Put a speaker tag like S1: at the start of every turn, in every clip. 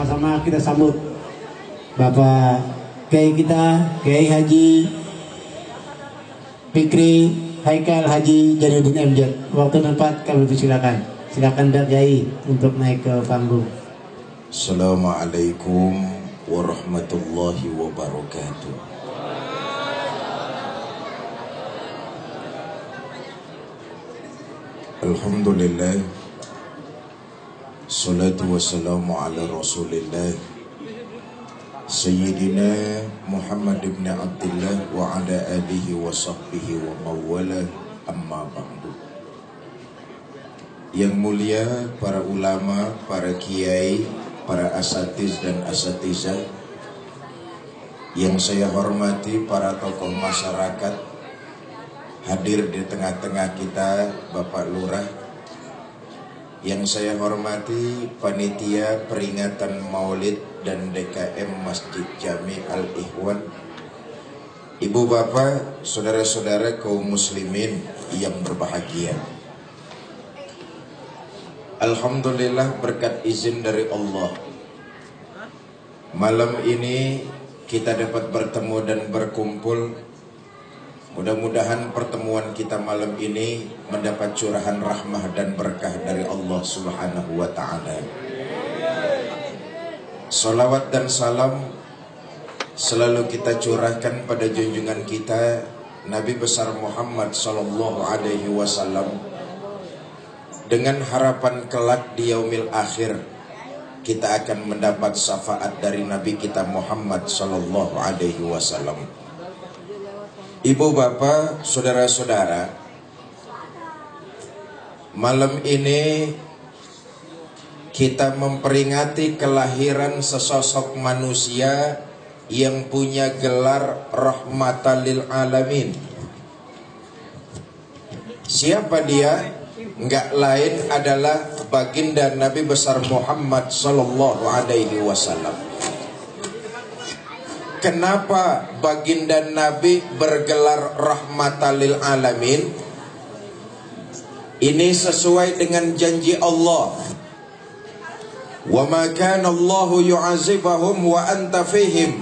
S1: sama-sama kita sambut Bapak Kiai kita, Kiai Haji Fikri Haikal Haji Jadiuddin MJ. Waktu tempat kami persilakan. Silakan Dak Kiai untuk naik ke panggung.
S2: Assalamualaikum warahmatullahi wabarakatuh. Alhamdulillah Salatu wassalamu ala rasulillah. Sayyidina Muhammad ibn Abdullah Wa ala alihi wa sahbihi wa mawala Amma ba'du. Yang mulia para ulama, para kiai, para asatiz dan asatizah Yang saya hormati para tokoh masyarakat. Hadir di tengah-tengah kita Bapak Lurah Yang saya hormati Panitia Peringatan Maulid dan DKM Masjid Jami Al-Ihwan Ibu Bapak, Saudara-saudara kaum muslimin yang berbahagia. Alhamdulillah berkat izin dari Allah. Malam ini kita dapat bertemu dan berkumpul Mudah-mudahan pertemuan kita malam ini mendapat curahan rahmah dan berkah dari Allah Subhanahu wa taala. Salawat dan salam selalu kita curahkan pada junjungan kita Nabi besar Muhammad sallallahu alaihi wasallam dengan harapan kelak di yaumil akhir kita akan mendapat syafaat dari Nabi kita Muhammad sallallahu alaihi wasallam. Ibu bapak, saudara-saudara Malam ini Kita memperingati kelahiran sesosok manusia Yang punya gelar Rahmatan lil Alamin Siapa dia? Enggak lain adalah baginda Nabi besar Muhammad Sallallahu Alaihi Wasallam Kenapa baginda Nabi bergelar rahmatalil alamin? Ini sesuai dengan janji Allah. Wa ma kana Allahu yu'azibahum wa anta fihim.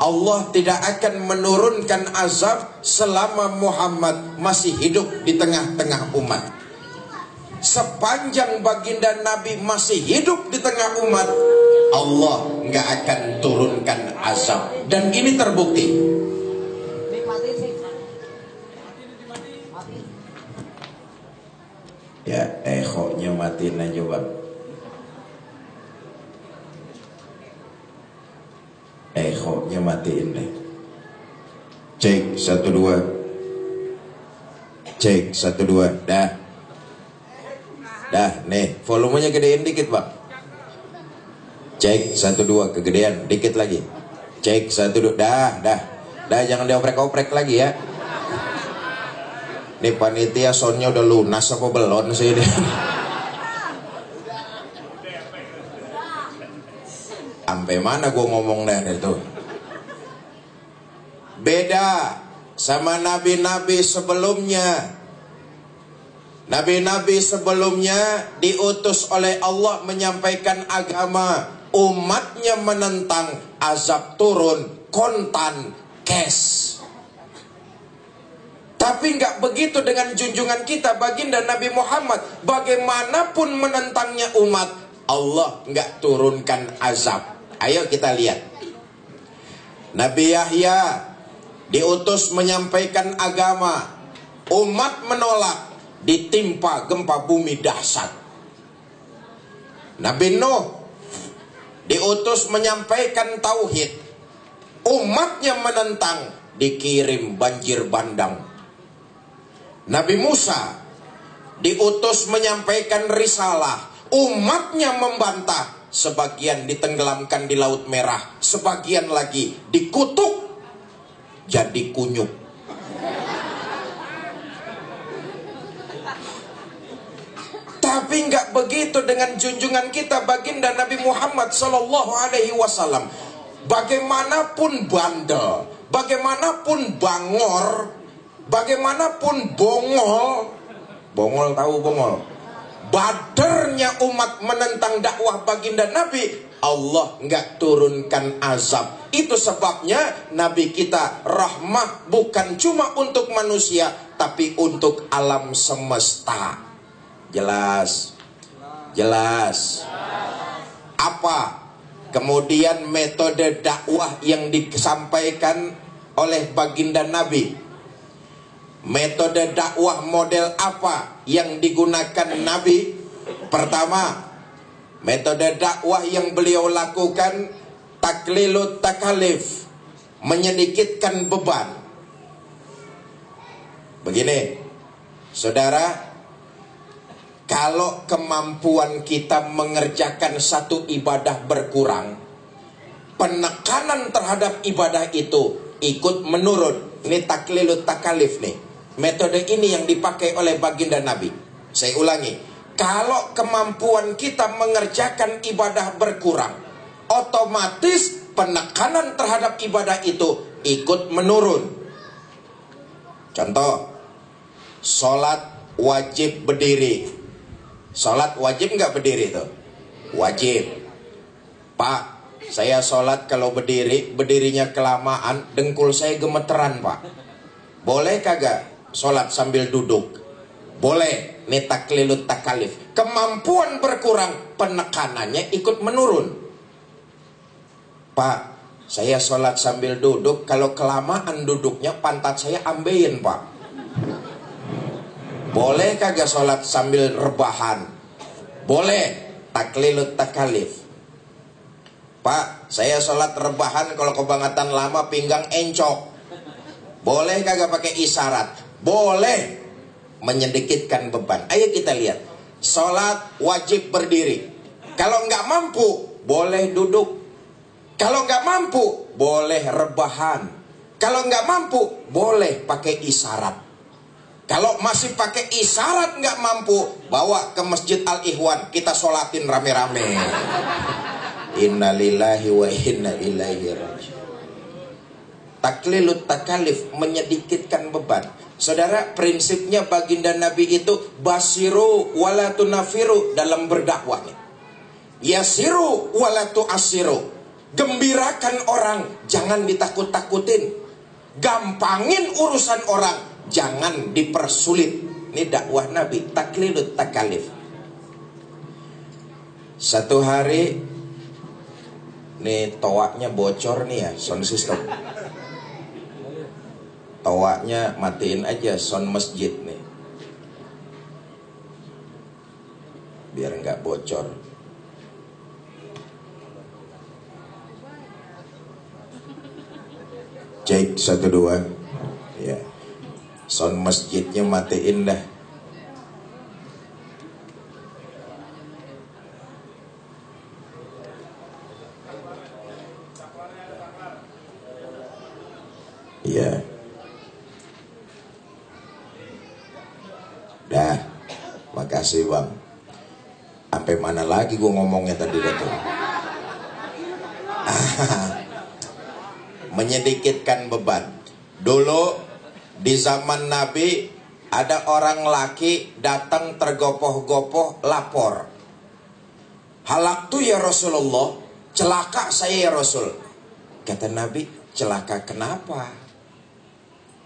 S2: Allah tidak akan menurunkan azab selama Muhammad masih hidup di tengah-tengah umat. Sepanjang baginda Nabi masih hidup di tengah umat, Allah nggak akan turunkan azab dan ini terbukti. Ya, ehonya matiin aja bang. Ehonya matiin deh. Cek satu dua. Cek satu dua. Dah. Dah, nih volumenya gedein dikit bang. Cek satu dua kegedean dikit lagi. Cek satu dua dah dah dah jangan dioprek-oprek lagi ya. Nih panitia soundnya udah lunas apa belum sih ini? Sampai mana gue ngomong dah itu? Beda sama nabi-nabi sebelumnya. Nabi-nabi sebelumnya diutus oleh Allah menyampaikan agama. Umatnya menentang azab turun kontan cash tapi nggak begitu dengan junjungan kita baginda Nabi Muhammad. Bagaimanapun menentangnya umat Allah nggak turunkan azab. Ayo kita lihat. Nabi Yahya diutus menyampaikan agama. Umat menolak ditimpa gempa bumi dahsyat. Nabi Nuh diutus menyampaikan tauhid. Umatnya menentang dikirim banjir bandang. Nabi Musa diutus menyampaikan risalah. Umatnya membantah sebagian ditenggelamkan di laut merah sebagian lagi dikutuk jadi kunyuk Tapi nggak begitu dengan junjungan kita baginda Nabi Muhammad Sallallahu Alaihi Wasallam. Bagaimanapun bandel, bagaimanapun bangor, bagaimanapun bongol, bongol tahu bongol, badernya umat menentang dakwah baginda Nabi, Allah nggak turunkan azab. Itu sebabnya Nabi kita rahmah bukan cuma untuk manusia, tapi untuk alam semesta. Jelas, jelas. Apa? Kemudian metode dakwah yang disampaikan oleh baginda Nabi. Metode dakwah model apa yang digunakan Nabi? Pertama, metode dakwah yang beliau lakukan taklilut takalif, menyedikitkan beban. Begini, saudara, kalau kemampuan kita mengerjakan satu ibadah berkurang, penekanan terhadap ibadah itu ikut menurun. Ini taklilut takalif nih. Metode ini yang dipakai oleh baginda Nabi. Saya ulangi. Kalau kemampuan kita mengerjakan ibadah berkurang, otomatis penekanan terhadap ibadah itu ikut menurun. Contoh, sholat wajib berdiri. Sholat wajib nggak berdiri tuh? Wajib. Pak, saya sholat kalau berdiri, berdirinya kelamaan, dengkul saya gemeteran pak. Boleh kagak sholat sambil duduk? Boleh, ini taklilut takalif. Kemampuan berkurang, penekanannya ikut menurun. Pak, saya sholat sambil duduk, kalau kelamaan duduknya pantat saya ambeien pak. Boleh kagak sholat sambil rebahan? Boleh, taklilut takalif. Pak, saya sholat rebahan kalau kebangetan lama pinggang encok. Boleh kagak pakai isyarat? Boleh menyedikitkan beban. Ayo kita lihat. Sholat wajib berdiri. Kalau nggak mampu, boleh duduk. Kalau nggak mampu, boleh rebahan. Kalau nggak mampu, boleh pakai isyarat. Kalau masih pakai isyarat nggak mampu, bawa ke Masjid Al Ikhwan, kita sholatin rame-rame. Innalillahi wa inna ilaihi rajiun. Taklilut takalif menyedikitkan beban. Saudara, prinsipnya baginda Nabi itu basiru walatu nafiru dalam berdakwahnya. Yasiru walatu asiru. Gembirakan orang, jangan ditakut-takutin. Gampangin urusan orang, jangan dipersulit. Ini dakwah Nabi, taklilut takalif. Satu hari Nih toaknya bocor nih ya sound system. Toaknya matiin aja sound masjid nih. Biar nggak bocor. Cek satu dua. Ya Sound masjidnya matiin dah Iya. Dah. Makasih bang. Sampai mana lagi gue ngomongnya tadi tuh? Menyedikitkan beban. Dulu di zaman Nabi ada orang laki datang tergopoh-gopoh lapor. Halak tuh ya Rasulullah, celaka saya ya Rasul. Kata Nabi, celaka kenapa?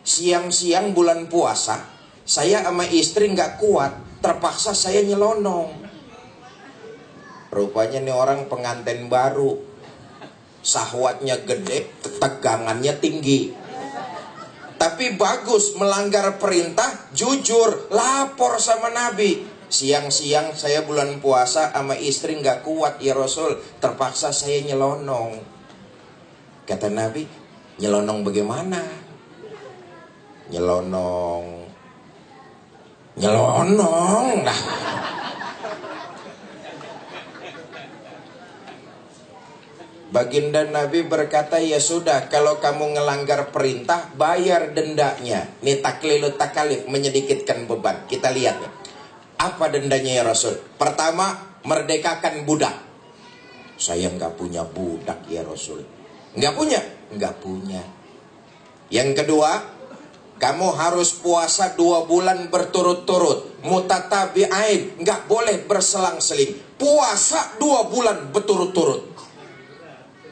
S2: Siang-siang bulan puasa, saya sama istri nggak kuat, terpaksa saya nyelonong. Rupanya nih orang pengantin baru, sahwatnya gede, tegangannya tinggi. Tapi bagus melanggar perintah, jujur, lapor sama Nabi. Siang-siang saya bulan puasa sama istri nggak kuat ya Rasul, terpaksa saya nyelonong. Kata Nabi, nyelonong bagaimana? nyelonong nyelonong nah Baginda Nabi berkata ya sudah kalau kamu ngelanggar perintah bayar dendanya. Ini taklilut takalif menyedikitkan beban. Kita lihat nih. Apa dendanya ya Rasul? Pertama merdekakan budak. Saya nggak punya budak ya Rasul. Nggak punya? Nggak punya. Yang kedua Kamu harus puasa dua bulan berturut-turut. Mutatabi'ain. Nggak boleh berselang-seling. Puasa dua bulan berturut-turut.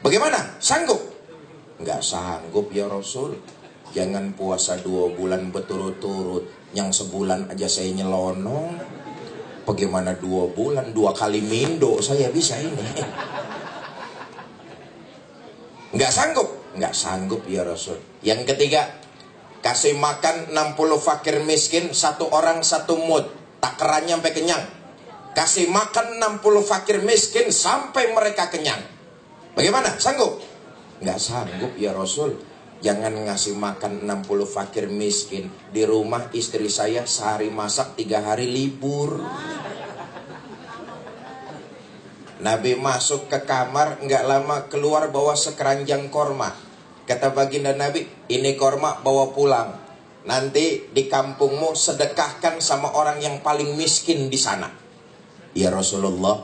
S2: Bagaimana? Sanggup? Nggak sanggup ya Rasul. Jangan puasa dua bulan berturut-turut. Yang sebulan aja saya nyelonong. Bagaimana dua bulan? Dua kali mindo saya bisa ini. Nggak sanggup? Nggak sanggup ya Rasul. Yang ketiga, Kasih makan 60 fakir miskin, satu orang satu mut. Tak kerannya sampai kenyang. Kasih makan 60 fakir miskin sampai mereka kenyang. Bagaimana? Sanggup? Nggak sanggup ya Rasul. Jangan ngasih makan 60 fakir miskin. Di rumah istri saya sehari masak, tiga hari libur. Nabi masuk ke kamar, nggak lama keluar bawa sekeranjang korma. Kata baginda Nabi, ini korma bawa pulang. Nanti di kampungmu sedekahkan sama orang yang paling miskin di sana. Ya Rasulullah,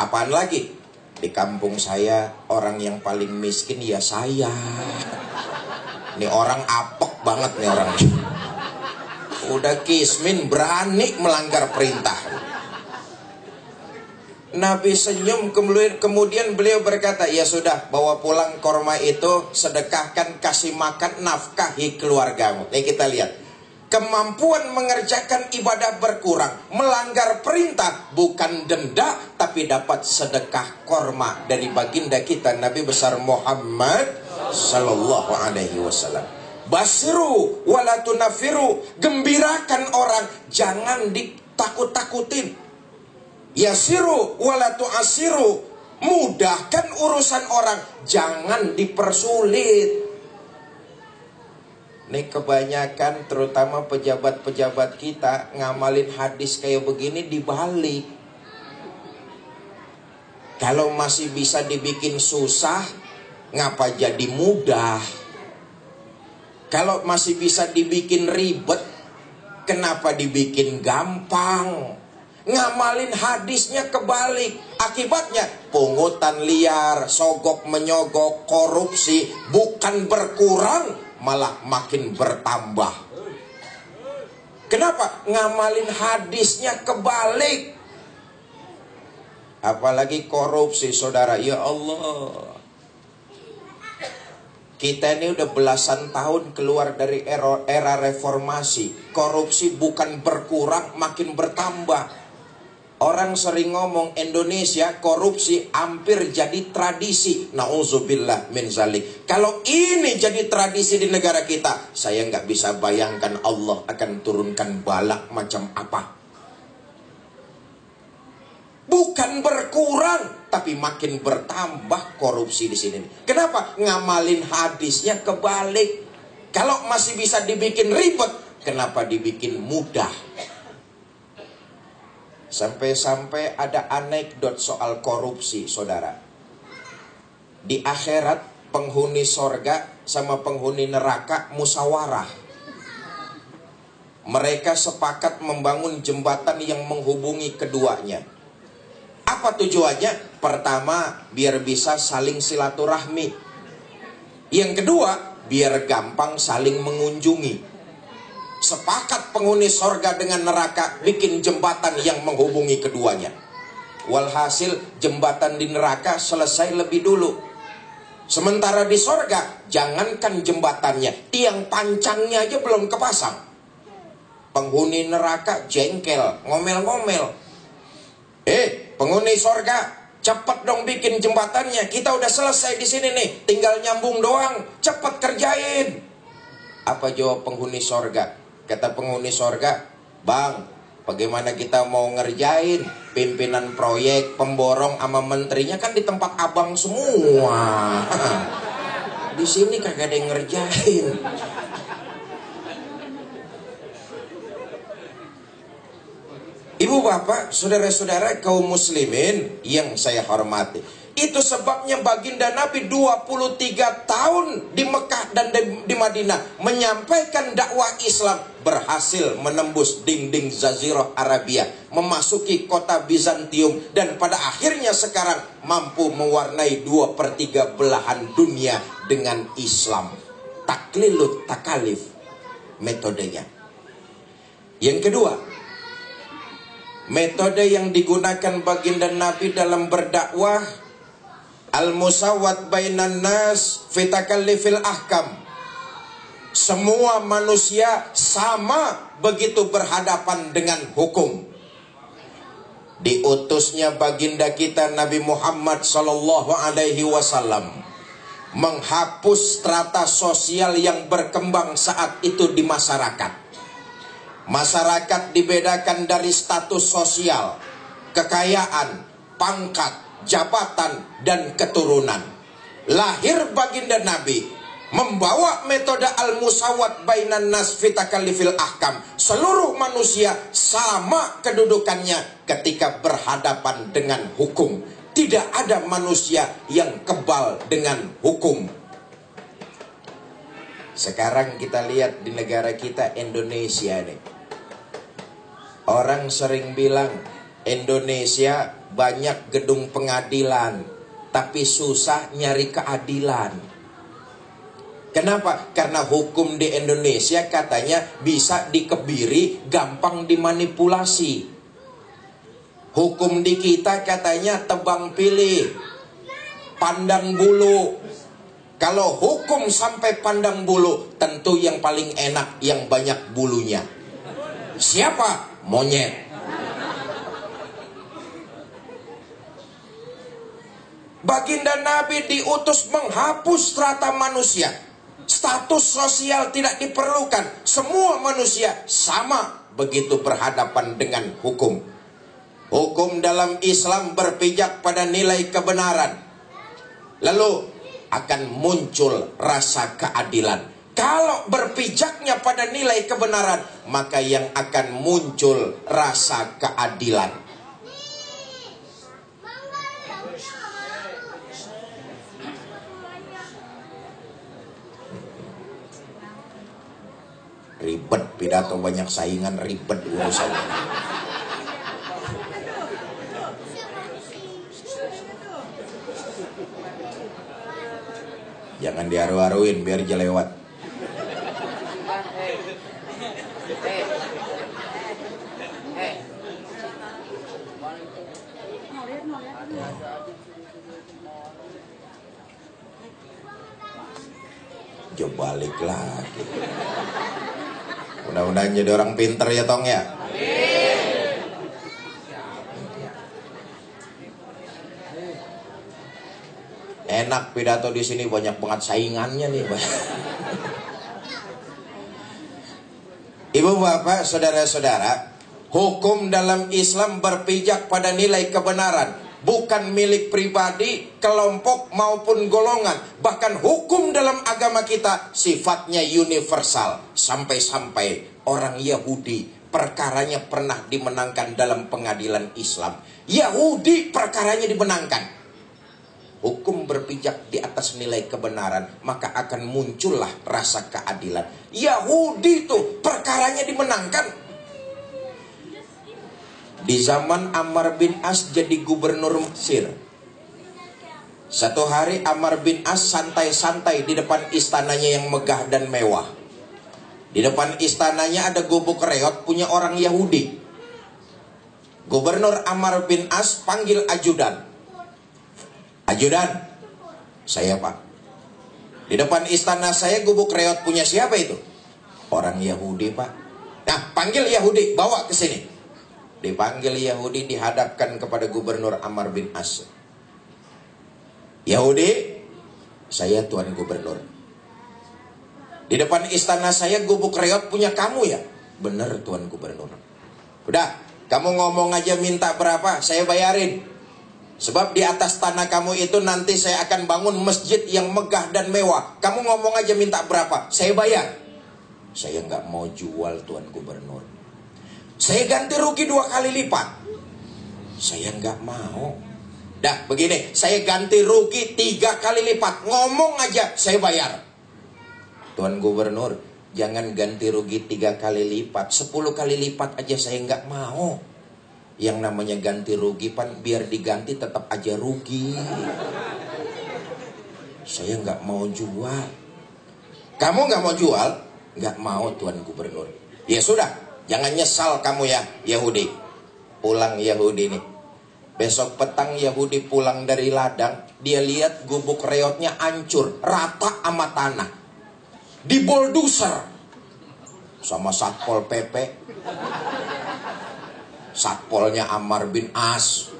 S2: apaan lagi? Di kampung saya orang yang paling miskin ya saya. Ini orang apok banget nih orang. Udah kismin berani melanggar perintah. Nabi senyum kemudian, beliau berkata, ya sudah bawa pulang korma itu sedekahkan kasih makan nafkahi keluargamu. Ini kita lihat. Kemampuan mengerjakan ibadah berkurang, melanggar perintah bukan denda tapi dapat sedekah korma dari baginda kita Nabi besar Muhammad sallallahu alaihi wasallam. Basiru walatunafiru, gembirakan orang, jangan ditakut-takutin. Yasiru walatu asiru. Mudahkan urusan orang. Jangan dipersulit. Ini kebanyakan terutama pejabat-pejabat kita ngamalin hadis kayak begini dibalik. Kalau masih bisa dibikin susah, ngapa jadi mudah? Kalau masih bisa dibikin ribet, kenapa dibikin gampang? Ngamalin hadisnya kebalik. Akibatnya pungutan liar, sogok menyogok, korupsi bukan berkurang, malah makin bertambah. Kenapa? Ngamalin hadisnya kebalik. Apalagi korupsi, saudara. Ya Allah. Kita ini udah belasan tahun keluar dari era, era reformasi. Korupsi bukan berkurang, makin bertambah. Orang sering ngomong Indonesia korupsi hampir jadi tradisi. Nauzubillah min zalik. Kalau ini jadi tradisi di negara kita, saya nggak bisa bayangkan Allah akan turunkan balak macam apa. Bukan berkurang, tapi makin bertambah korupsi di sini. Kenapa? Ngamalin hadisnya kebalik. Kalau masih bisa dibikin ribet, kenapa dibikin mudah? Sampai-sampai ada anekdot soal korupsi, saudara. Di akhirat, penghuni sorga sama penghuni neraka musawarah. Mereka sepakat membangun jembatan yang menghubungi keduanya. Apa tujuannya? Pertama, biar bisa saling silaturahmi. Yang kedua, biar gampang saling mengunjungi sepakat penghuni sorga dengan neraka bikin jembatan yang menghubungi keduanya. Walhasil jembatan di neraka selesai lebih dulu. Sementara di sorga, jangankan jembatannya, tiang pancangnya aja belum kepasang. Penghuni neraka jengkel, ngomel-ngomel. Eh, penghuni sorga, cepat dong bikin jembatannya. Kita udah selesai di sini nih, tinggal nyambung doang. Cepat kerjain. Apa jawab penghuni sorga? Kata penghuni sorga, Bang, bagaimana kita mau ngerjain pimpinan proyek, pemborong sama menterinya kan di tempat abang semua. di sini kagak ada yang ngerjain. Ibu bapak, saudara-saudara kaum muslimin yang saya hormati. Itu sebabnya baginda Nabi 23 tahun di Mekah dan di Madinah menyampaikan dakwah Islam berhasil menembus dinding Zazirah Arabia, memasuki kota Bizantium dan pada akhirnya sekarang mampu mewarnai dua per tiga belahan dunia dengan Islam. Taklilut takalif. metodenya. Yang kedua, metode yang digunakan baginda Nabi dalam berdakwah al-musawat bainan nas fitakallifil ahkam. Semua manusia sama begitu berhadapan dengan hukum. Diutusnya baginda kita Nabi Muhammad sallallahu alaihi wasallam menghapus strata sosial yang berkembang saat itu di masyarakat. Masyarakat dibedakan dari status sosial, kekayaan, pangkat, jabatan, dan keturunan. Lahir baginda Nabi membawa metode al-musawat bainan nas fitakalifil ahkam. Seluruh manusia sama kedudukannya ketika berhadapan dengan hukum. Tidak ada manusia yang kebal dengan hukum. Sekarang kita lihat di negara kita Indonesia nih. Orang sering bilang Indonesia banyak gedung pengadilan, tapi susah nyari keadilan. Kenapa? Karena hukum di Indonesia katanya bisa dikebiri, gampang dimanipulasi. Hukum di kita katanya tebang pilih, pandang bulu. Kalau hukum sampai pandang bulu, tentu yang paling enak yang banyak bulunya. Siapa? Monyet. Baginda Nabi diutus menghapus strata manusia Status sosial tidak diperlukan. Semua manusia sama begitu berhadapan dengan hukum. Hukum dalam Islam berpijak pada nilai kebenaran. Lalu akan muncul rasa keadilan. Kalau berpijaknya pada nilai kebenaran, maka yang akan muncul rasa keadilan. Ribet pidato banyak saingan ribet urusan. Jangan diaru-aruin biar jelewat. Coba balik lagi. Mudah-mudahan jadi orang pinter ya Tong ya. Enak pidato di sini banyak banget saingannya nih. Ibu bapak, saudara-saudara, hukum dalam Islam berpijak pada nilai kebenaran bukan milik pribadi, kelompok maupun golongan. Bahkan hukum dalam agama kita sifatnya universal. Sampai-sampai orang Yahudi perkaranya pernah dimenangkan dalam pengadilan Islam. Yahudi perkaranya dimenangkan. Hukum berpijak di atas nilai kebenaran, maka akan muncullah rasa keadilan. Yahudi itu perkaranya dimenangkan, di zaman Ammar bin As jadi gubernur Mesir. Satu hari Ammar bin As santai-santai di depan istananya yang megah dan mewah. Di depan istananya ada gubuk reot punya orang Yahudi. Gubernur Ammar bin As panggil ajudan. Ajudan, saya pak. Di depan istana saya gubuk reot punya siapa itu? Orang Yahudi pak. Nah panggil Yahudi, bawa ke sini. Dipanggil Yahudi dihadapkan kepada gubernur Amr bin As. Yahudi, saya tuan gubernur. Di depan istana saya gubuk reot punya kamu ya? Benar tuan gubernur. Udah, kamu ngomong aja minta berapa, saya bayarin. Sebab di atas tanah kamu itu nanti saya akan bangun masjid yang megah dan mewah. Kamu ngomong aja minta berapa, saya bayar. Saya nggak mau jual tuan gubernur. Saya ganti rugi dua kali lipat. Saya nggak mau. Dah begini, saya ganti rugi tiga kali lipat. Ngomong aja, saya bayar. Tuan Gubernur, jangan ganti rugi tiga kali lipat. Sepuluh kali lipat aja saya nggak mau. Yang namanya ganti rugi pan biar diganti tetap aja rugi. Saya nggak mau jual. Kamu nggak mau jual? Nggak mau Tuan Gubernur. Ya sudah, jangan nyesal kamu ya Yahudi. Pulang Yahudi nih. Besok petang Yahudi pulang dari ladang, dia lihat gubuk reotnya hancur, rata sama tanah. Di bulldozer sama Satpol PP. Satpolnya Ammar bin As.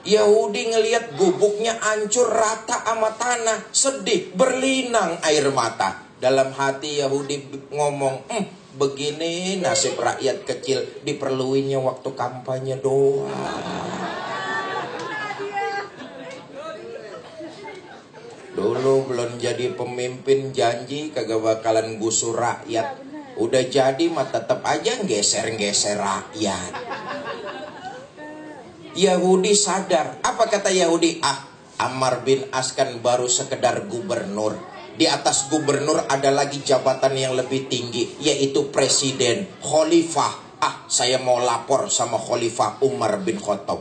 S2: Yahudi ngelihat gubuknya hancur rata sama tanah, sedih, berlinang air mata. Dalam hati Yahudi ngomong, hm, begini nasib rakyat kecil diperluinnya waktu kampanye doang. Dulu belum jadi pemimpin janji kagak bakalan gusur rakyat. Udah jadi mah tetep aja geser-geser rakyat. Yahudi sadar. Apa kata Yahudi? Ah, Ammar bin As kan baru sekedar gubernur. Di atas gubernur ada lagi jabatan yang lebih tinggi, yaitu presiden, khalifah. Ah, saya mau lapor sama khalifah Umar bin Khattab.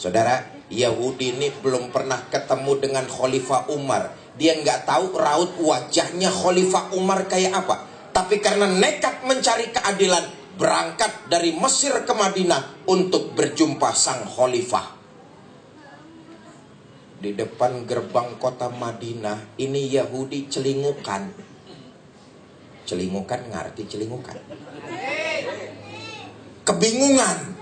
S2: Saudara, Yahudi ini belum pernah ketemu dengan khalifah Umar. Dia nggak tahu raut wajahnya khalifah Umar kayak apa. Tapi karena nekat mencari keadilan, berangkat dari Mesir ke Madinah untuk berjumpa sang khalifah. Di depan gerbang kota Madinah, ini Yahudi celingukan. Celingukan ngerti celingukan. Kebingungan.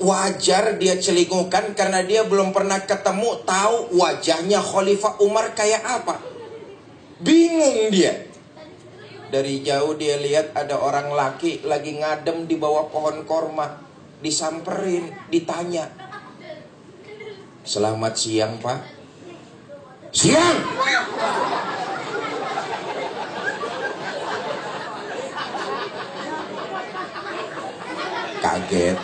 S2: Wajar dia celingukan karena dia belum pernah ketemu tahu wajahnya Khalifah Umar kayak apa. Bingung dia. Dari jauh dia lihat ada orang laki lagi ngadem di bawah pohon korma. Disamperin, ditanya. Selamat siang pak. Siang! Kaget.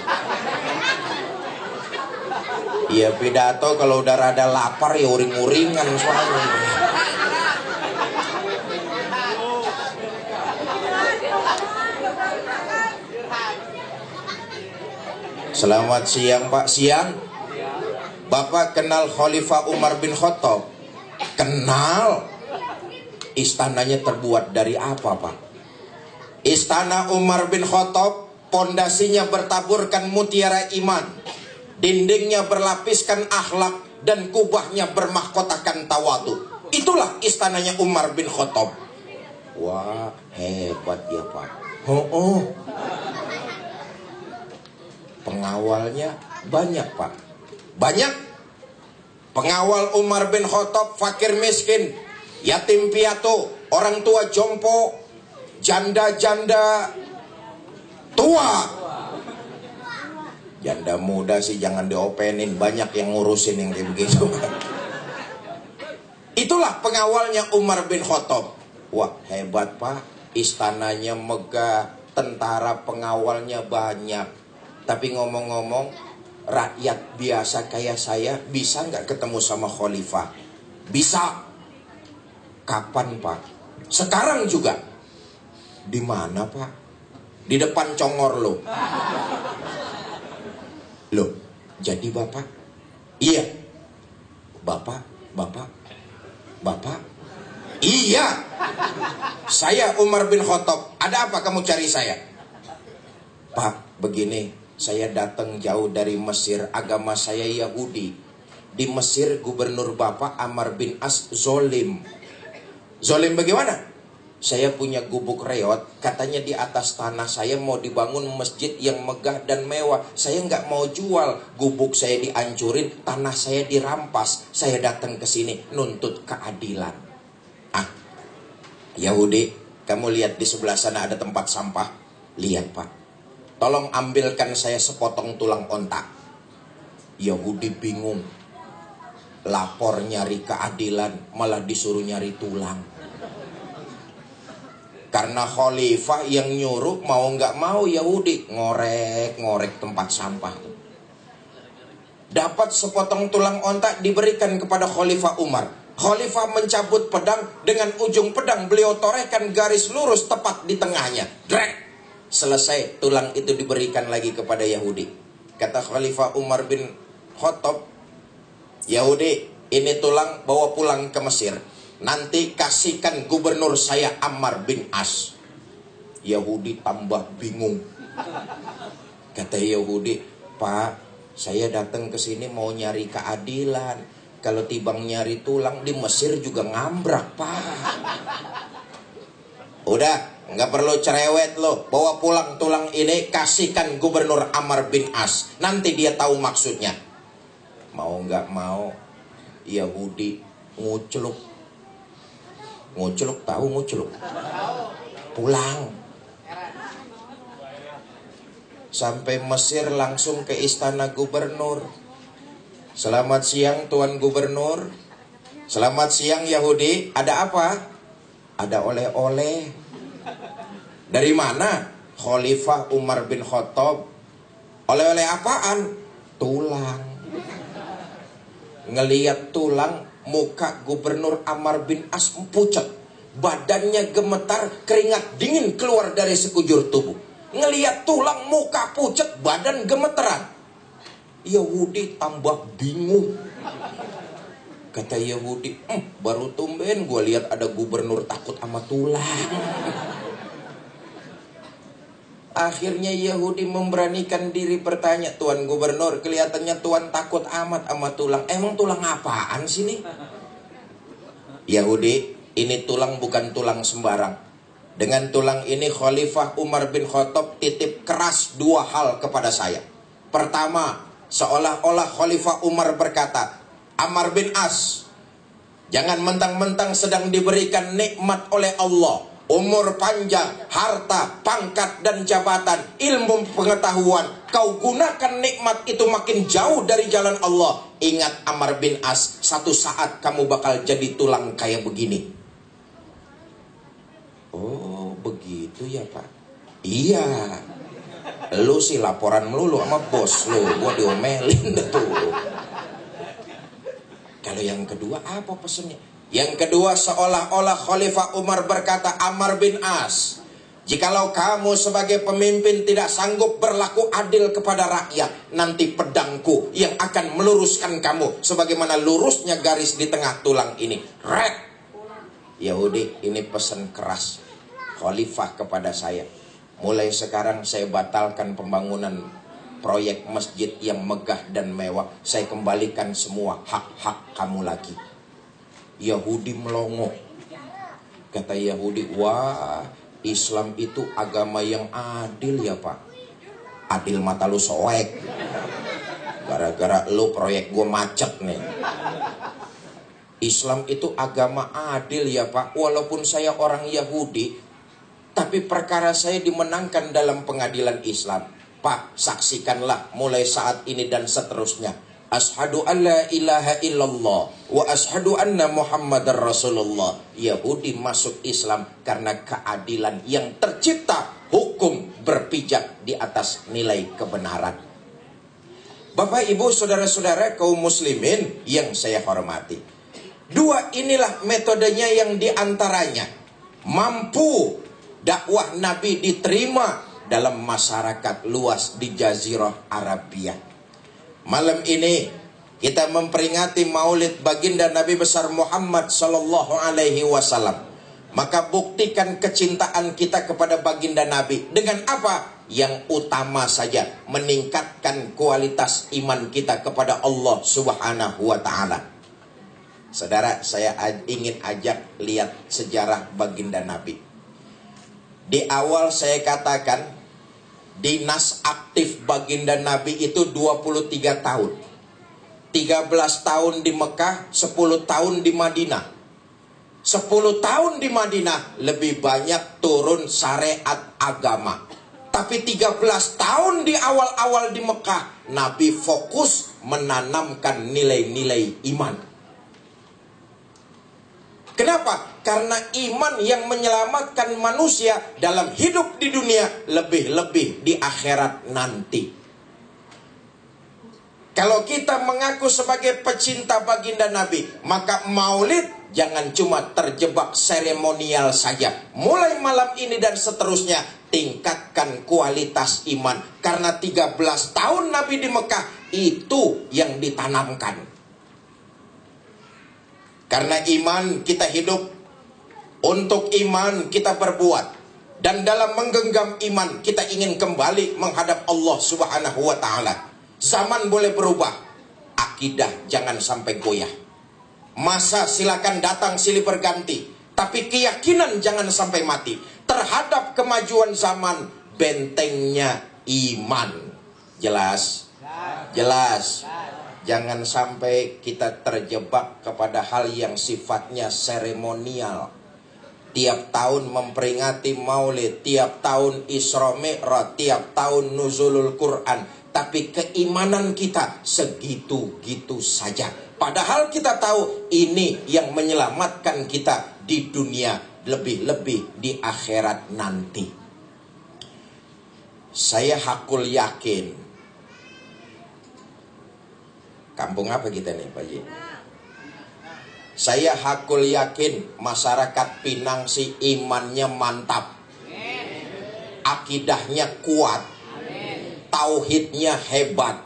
S2: Iya pidato kalau udah rada lapar ya uring-uringan soalnya. Selamat siang Pak. Siang? Bapak kenal Khalifah Umar bin Khattab? Kenal. Istananya terbuat dari apa Pak? Istana Umar bin Khattab Pondasinya bertaburkan mutiara iman. Dindingnya berlapiskan akhlak Dan kubahnya bermahkotakan tawadu. Itulah istananya Umar bin Khattab. Wah hebat ya Pak. Oh, oh Pengawalnya banyak pak. Banyak. Pengawal Umar bin Khattab fakir miskin. Yatim piatu Orang tua jompo Janda-janda Tua. Janda muda sih jangan diopenin. Banyak yang ngurusin yang kayak begitu Itulah pengawalnya Umar bin Khattab. Wah hebat pak. Istananya megah Tentara pengawalnya banyak tapi ngomong-ngomong, rakyat biasa kayak saya bisa nggak ketemu sama khalifah? Bisa. Kapan pak? Sekarang juga. Di mana pak? Di depan congor lo. Loh, jadi bapak? Iya. Bapak, bapak, bapak. Iya. Saya Umar bin Khattab. Ada apa kamu cari saya? Pak, begini saya datang jauh dari Mesir, agama saya Yahudi. Di Mesir gubernur Bapak Amar bin As zolim. Zolim bagaimana? Saya punya gubuk reot, katanya di atas tanah saya mau dibangun masjid yang megah dan mewah. Saya nggak mau jual, gubuk saya dihancurin, tanah saya dirampas. Saya datang ke sini nuntut keadilan. Ah, Yahudi, kamu lihat di sebelah sana ada tempat sampah? Lihat pak, Tolong ambilkan saya sepotong tulang ontak. Yahudi bingung. Lapor nyari keadilan, malah disuruh nyari tulang. Karena khalifah yang nyuruh mau nggak mau Yahudi ngorek-ngorek tempat sampah. Dapat sepotong tulang ontak diberikan kepada khalifah Umar. Khalifah mencabut pedang dengan ujung pedang beliau torehkan garis lurus tepat di tengahnya. Drek Selesai tulang itu diberikan lagi kepada Yahudi. Kata Khalifah Umar bin Khattab, Yahudi, ini tulang bawa pulang ke Mesir. nanti kasihkan gubernur saya Ammar bin As. Yahudi tambah bingung. Kata Yahudi, Pak, saya datang ke sini mau nyari keadilan. Kalau tibang nyari tulang di Mesir juga ngambrak, Pak. Udah, nggak perlu cerewet lo. Bawa pulang tulang ini, kasihkan gubernur Ammar bin As. Nanti dia tahu maksudnya. Mau nggak mau, Yahudi ngucluk. Ngucluk tahu ngucluk. Pulang. Sampai Mesir langsung ke istana gubernur. Selamat siang Tuan Gubernur. Selamat siang Yahudi. Ada apa? Ada oleh-oleh. Dari mana? Khalifah Umar bin Khattab. Oleh-oleh apaan? Tulang. Ngeliat tulang muka gubernur Amar bin As pucat. Badannya gemetar, keringat dingin keluar dari sekujur tubuh. Ngeliat tulang muka pucat, badan gemeteran. Yahudi tambah bingung. Kata Yahudi, hm, baru tumben gue lihat ada gubernur takut sama tulang. Akhirnya Yahudi memberanikan diri bertanya, Tuan Gubernur, kelihatannya Tuan takut amat sama tulang. Emang tulang apaan sih nih? Yahudi, ini tulang bukan tulang sembarang. Dengan tulang ini Khalifah Umar bin Khattab titip keras dua hal kepada saya. Pertama, seolah-olah Khalifah Umar berkata, Amar bin As, jangan mentang-mentang sedang diberikan nikmat oleh Allah umur panjang, harta, pangkat dan jabatan, ilmu pengetahuan. Kau gunakan nikmat itu makin jauh dari jalan Allah. Ingat Amar bin As, satu saat kamu bakal jadi tulang kayak begini. Oh, begitu ya Pak. Iya. Lu sih laporan melulu sama bos lu. Gua diomelin tuh. Kalau yang kedua apa pesennya? Yang kedua seolah-olah Khalifah Umar berkata Amar bin As Jikalau kamu sebagai pemimpin tidak sanggup berlaku adil kepada rakyat Nanti pedangku yang akan meluruskan kamu Sebagaimana lurusnya garis di tengah tulang ini. Red Yahudi ini pesan keras Khalifah kepada saya. Mulai sekarang saya batalkan pembangunan proyek masjid yang megah dan mewah. Saya kembalikan semua hak-hak kamu lagi Yahudi melongo. Kata Yahudi, wah Islam itu agama yang adil ya pak. Adil mata lu soek. Gara-gara lu proyek gue macet nih. Islam itu agama adil ya pak. Walaupun saya orang Yahudi. Tapi perkara saya dimenangkan dalam pengadilan Islam. Pak, saksikanlah mulai saat ini dan seterusnya Ashadu an la ilaha illallah wa ashadu anna Muhammadar Rasulullah. Yahudi masuk Islam karena keadilan yang tercipta hukum berpijak di atas nilai kebenaran. Bapak, Ibu, saudara-saudara kaum muslimin yang saya hormati. Dua inilah metodenya yang di antaranya mampu dakwah Nabi diterima dalam masyarakat luas di Jazirah Arabia. Malam ini kita memperingati Maulid baginda Nabi besar Muhammad sallallahu alaihi wasallam. Maka buktikan kecintaan kita kepada baginda Nabi dengan apa? Yang utama saja meningkatkan kualitas iman kita kepada Allah Subhanahu wa taala. Saudara, saya ingin ajak lihat sejarah baginda Nabi. Di awal saya katakan dinas aktif baginda Nabi itu 23 tahun. 13 tahun di Mekah, 10 tahun di Madinah. 10 tahun di Madinah lebih banyak turun syariat agama. Tapi 13 tahun di awal-awal di Mekah, Nabi fokus menanamkan nilai-nilai iman. Kenapa? Karena iman yang menyelamatkan manusia dalam hidup di dunia lebih-lebih di akhirat nanti. Kalau kita mengaku sebagai pecinta baginda Nabi, maka maulid jangan cuma terjebak seremonial saja. Mulai malam ini dan seterusnya, tingkatkan kualitas iman. Karena 13 tahun Nabi di Mekah, itu yang ditanamkan. Karena iman kita hidup, untuk iman kita berbuat. Dan dalam menggenggam iman kita ingin kembali menghadap Allah subhanahu wa ta'ala. Zaman boleh berubah, akidah jangan sampai goyah. Masa silakan datang silih berganti, tapi keyakinan jangan sampai mati. Terhadap kemajuan zaman, bentengnya iman. Jelas? Jelas. Jangan sampai kita terjebak kepada hal yang sifatnya seremonial. Tiap tahun memperingati maulid, tiap tahun Isra Mi'raj, tiap tahun nuzulul Quran. Tapi keimanan kita segitu-gitu saja. Padahal kita tahu ini yang menyelamatkan kita di dunia, lebih-lebih di akhirat nanti. Saya hakul yakin Kampung apa kita nih Pak Ji? Saya hakul yakin masyarakat Pinang si imannya mantap. Akidahnya kuat. Tauhidnya hebat.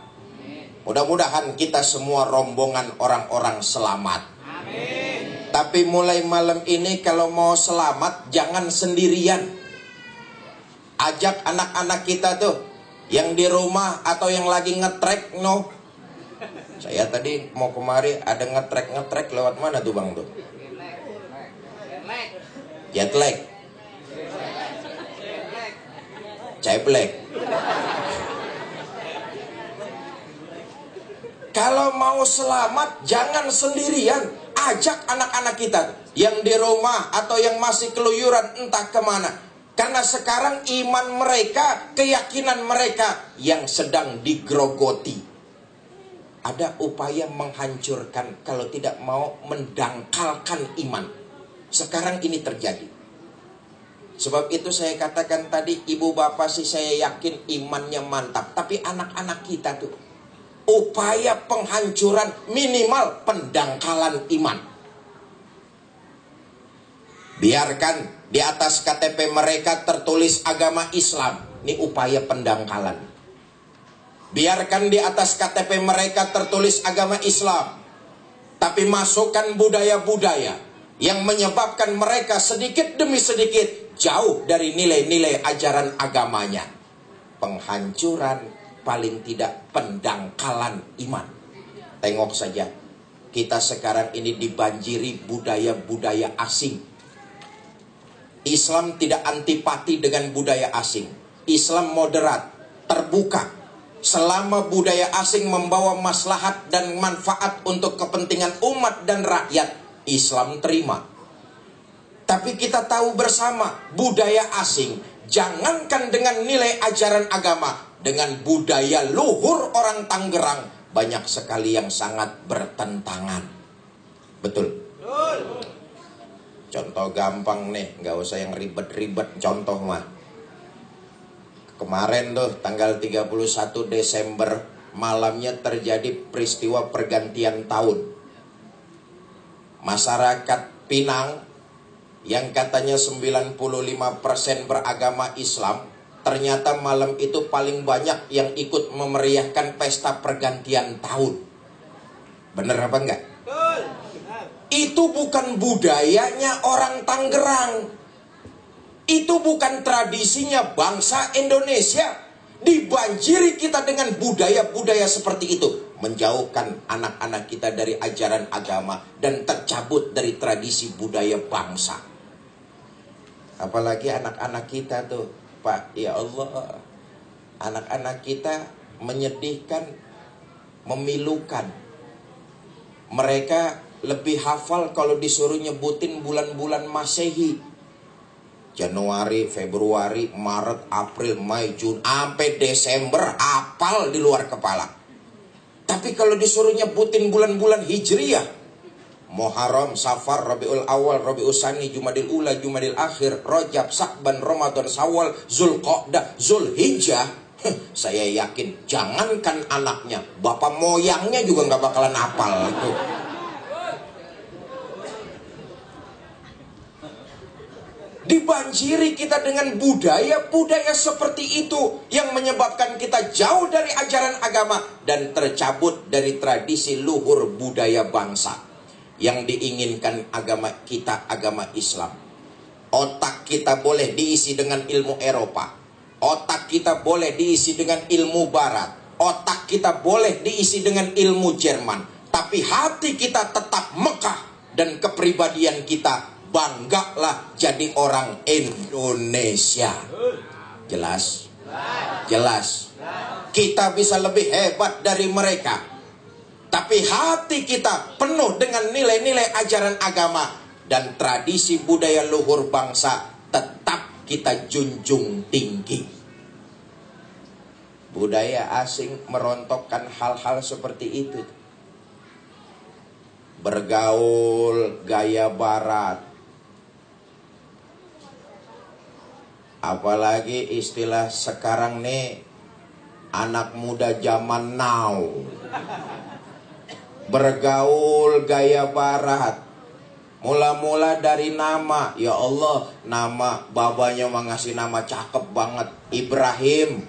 S2: Mudah-mudahan kita semua rombongan orang-orang selamat. Tapi mulai malam ini kalau mau selamat jangan sendirian. Ajak anak-anak kita tuh yang di rumah atau yang lagi ngetrek no saya tadi mau kemari ada ngetrek ngetrek lewat mana tuh bang tuh? Jet lag. Ceplek. Kalau mau selamat jangan sendirian. Ajak anak-anak kita yang di rumah atau yang masih keluyuran entah ke mana. Karena sekarang iman mereka, keyakinan mereka yang sedang digrogoti ada upaya menghancurkan kalau tidak mau mendangkalkan iman. Sekarang ini terjadi. Sebab itu saya katakan tadi ibu bapak sih saya yakin imannya mantap. Tapi anak-anak kita tuh upaya penghancuran minimal pendangkalan iman. Biarkan di atas KTP mereka tertulis agama Islam. Ini upaya pendangkalan. Biarkan di atas KTP mereka tertulis agama Islam. Tapi masukkan budaya-budaya yang menyebabkan mereka sedikit demi sedikit jauh dari nilai-nilai ajaran agamanya. Penghancuran paling tidak pendangkalan iman. Tengok saja, kita sekarang ini dibanjiri budaya-budaya asing. Islam tidak antipati dengan budaya asing. Islam moderat, terbuka, selama budaya asing membawa maslahat dan manfaat untuk kepentingan umat dan rakyat, Islam terima. Tapi kita tahu bersama budaya asing, jangankan dengan nilai ajaran agama, dengan budaya luhur orang Tangerang, banyak sekali yang sangat bertentangan. Betul. Contoh gampang nih, nggak usah yang ribet-ribet contoh mah Kemarin tuh tanggal 31 Desember malamnya terjadi peristiwa pergantian tahun. Masyarakat Pinang yang katanya 95% beragama Islam, ternyata malam itu paling banyak yang ikut memeriahkan pesta pergantian tahun. Bener apa enggak? Itu bukan budayanya orang Tangerang. Itu bukan tradisinya bangsa Indonesia. Dibanjiri kita dengan budaya-budaya seperti itu. Menjauhkan anak-anak kita dari ajaran agama. Dan tercabut dari tradisi budaya bangsa. Apalagi anak-anak kita tuh. Pak, ya Allah. Anak-anak kita menyedihkan, memilukan. Mereka lebih hafal kalau disuruh nyebutin bulan-bulan masehi Januari, Februari, Maret, April, Mei, Juni, sampai Desember apal di luar kepala. Tapi kalau disuruh nyebutin bulan-bulan Hijriyah, Muharram, Safar, Rabiul Awal, Rabiul Sani, Jumadil Ula, Jumadil Akhir, Rajab, Sakban, Ramadan, Sawal, Zulqa'dah, Zulhijjah, saya yakin jangankan anaknya, bapak moyangnya juga nggak bakalan apal itu. Dibanjiri kita dengan budaya-budaya seperti itu yang menyebabkan kita jauh dari ajaran agama dan tercabut dari tradisi luhur budaya bangsa. yang diinginkan agama kita agama Islam. Otak kita boleh diisi dengan ilmu Eropa. Otak kita boleh diisi dengan ilmu Barat. Otak kita boleh diisi dengan ilmu Jerman. Tapi hati kita tetap Mekah. Dan kepribadian kita banggalah jadi orang Indonesia. Jelas? Jelas. Kita bisa lebih hebat dari mereka. Tapi hati kita penuh dengan nilai-nilai ajaran agama dan tradisi budaya luhur bangsa tetap kita junjung tinggi. Budaya asing merontokkan hal-hal seperti itu. Bergaul gaya barat. Apalagi istilah sekarang nih anak muda zaman now. Bergaul gaya barat Mula-mula dari nama, ya Allah, nama babanya mengasih nama cakep banget, Ibrahim.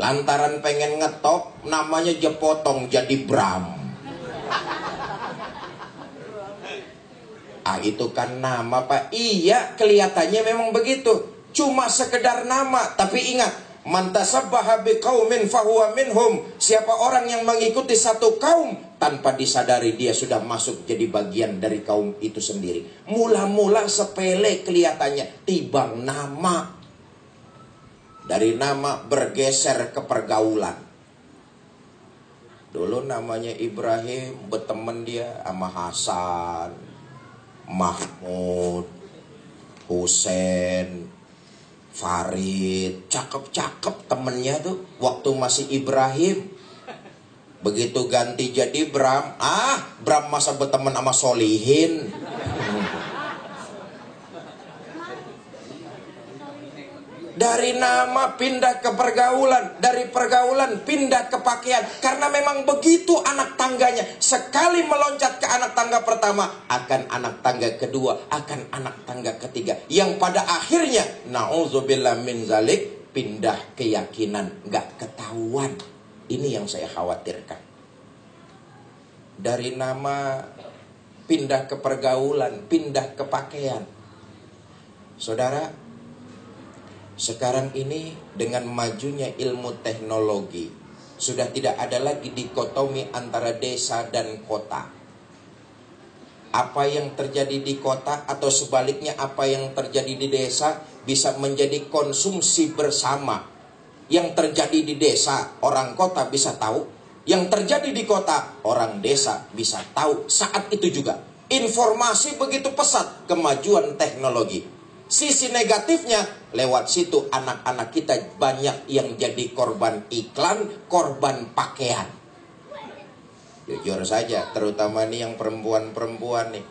S2: Lantaran pengen ngetop, namanya jepotong jadi Bram. Ah itu kan nama pak Iya kelihatannya memang begitu Cuma sekedar nama Tapi ingat minhum. Siapa orang yang mengikuti satu kaum tanpa disadari dia sudah masuk jadi bagian dari kaum itu sendiri. Mula-mula sepele kelihatannya tibang nama. Dari nama bergeser ke pergaulan. Dulu namanya Ibrahim, berteman dia sama Hasan, Mahmud, Hussein, Farid, cakep-cakep temennya tuh waktu masih Ibrahim. Begitu ganti jadi Bram, ah Bram masa berteman sama Solihin. Dari nama pindah ke pergaulan, dari pergaulan pindah ke pakaian. Karena memang begitu anak tangganya. Sekali meloncat ke anak tangga pertama, akan anak tangga kedua, akan anak tangga ketiga. Yang pada akhirnya, na'udzubillah min zalik, pindah keyakinan, nggak ketahuan. Ini yang saya khawatirkan. Dari nama pindah ke pergaulan, pindah ke pakaian. Saudara, sekarang ini dengan majunya ilmu teknologi sudah tidak ada lagi dikotomi antara desa dan kota. Apa yang terjadi di kota atau sebaliknya apa yang terjadi di desa bisa menjadi konsumsi bersama. Yang terjadi di desa orang kota bisa tahu, yang terjadi di kota orang desa bisa tahu saat itu juga. Informasi begitu pesat kemajuan teknologi Sisi negatifnya, lewat situ anak-anak kita banyak yang jadi korban iklan, korban pakaian. Jujur saja, terutama nih yang perempuan-perempuan nih.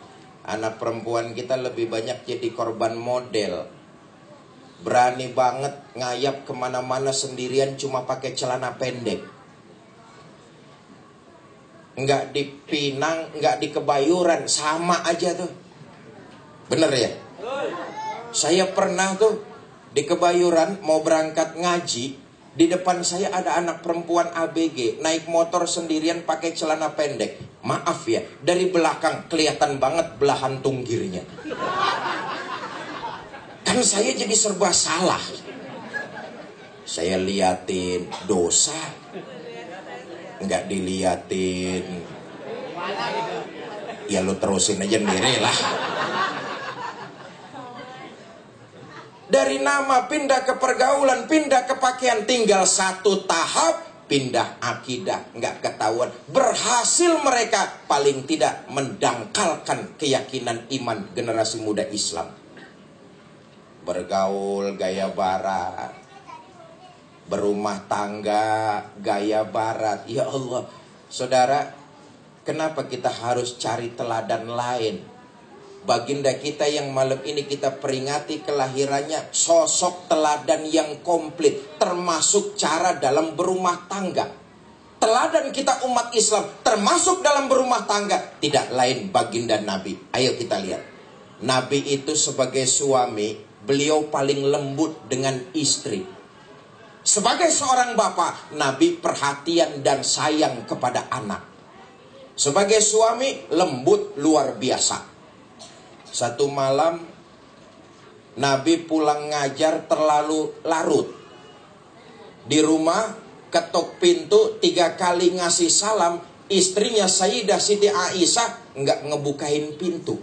S2: Anak perempuan kita lebih banyak jadi korban model. Berani banget ngayap ke mana-mana sendirian cuma pakai celana pendek. Nggak di Pinang, nggak di Kebayuran, sama aja tuh. Bener ya? Saya pernah tuh di Kebayuran mau berangkat ngaji, di depan saya ada anak perempuan ABG naik motor sendirian pakai celana pendek. Maaf ya, dari belakang kelihatan banget belahan tunggirnya. Kan saya jadi serba salah. Saya liatin dosa. Enggak diliatin. Ya lu terusin aja sendiri lah. Dari nama pindah ke pergaulan, pindah ke pakaian, tinggal satu tahap pindah akidah, nggak ketahuan. Berhasil mereka paling tidak mendangkalkan keyakinan iman generasi muda Islam. Bergaul gaya barat, berumah tangga gaya barat. Ya Allah, saudara, kenapa kita harus cari teladan lain? Baginda kita yang malam ini kita peringati kelahirannya sosok teladan yang komplit termasuk cara dalam berumah tangga. Teladan kita umat Islam termasuk dalam berumah tangga tidak lain baginda Nabi. Ayo kita lihat. Nabi itu sebagai suami, beliau paling lembut dengan istri. Sebagai seorang bapak, Nabi perhatian dan sayang kepada anak. Sebagai suami lembut luar biasa. Satu malam Nabi pulang ngajar terlalu larut. Di rumah ketok pintu tiga kali ngasih salam. Istrinya Sayyidah Siti Aisyah nggak ngebukain pintu.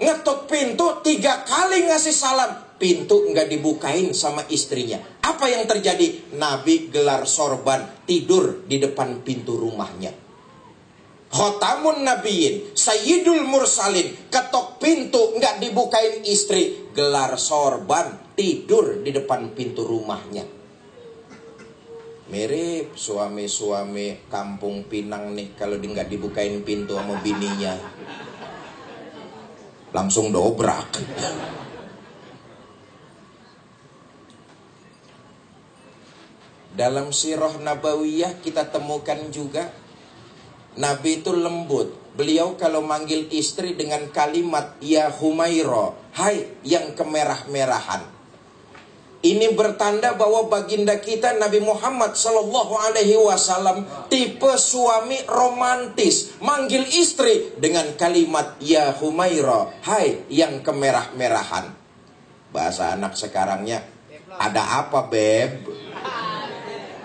S2: Ngetok pintu tiga kali ngasih salam pintu nggak dibukain sama istrinya. Apa yang terjadi? Nabi gelar sorban tidur di depan pintu rumahnya. Khotamun Nabiin, Sayyidul Mursalin, ketok pintu nggak dibukain istri, gelar sorban tidur di depan pintu rumahnya. Mirip suami-suami kampung Pinang nih kalau di nggak dibukain pintu sama bininya. Langsung dobrak. Dalam sirah nabawiyah kita temukan juga Nabi itu lembut. Beliau kalau manggil istri dengan kalimat Ya Humairo, hai yang kemerah-merahan. Ini bertanda bahwa baginda kita Nabi Muhammad Sallallahu Alaihi Wasallam tipe suami romantis, manggil istri dengan kalimat Ya Humairo, hai yang kemerah-merahan. Bahasa anak sekarangnya, ada apa beb?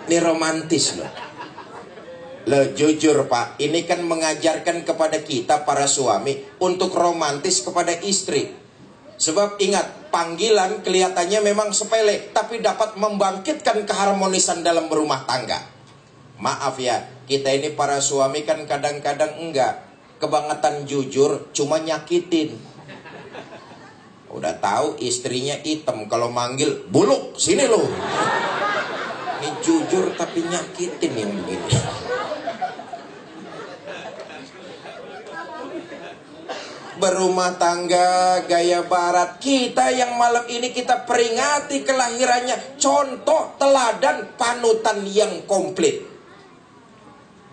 S2: Ini romantis loh. Loh jujur pak, ini kan mengajarkan kepada kita para suami untuk romantis kepada istri. Sebab ingat, panggilan kelihatannya memang sepele, tapi dapat membangkitkan keharmonisan dalam berumah tangga. Maaf ya, kita ini para suami kan kadang-kadang enggak. Kebangetan jujur, cuma nyakitin. Udah tahu istrinya hitam, kalau manggil, buluk, sini loh. Ini jujur tapi nyakitin yang begini. Berumah tangga gaya barat Kita yang malam ini kita peringati kelahirannya Contoh, teladan, panutan yang komplit